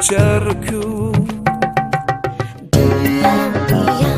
pacarku Dengan dia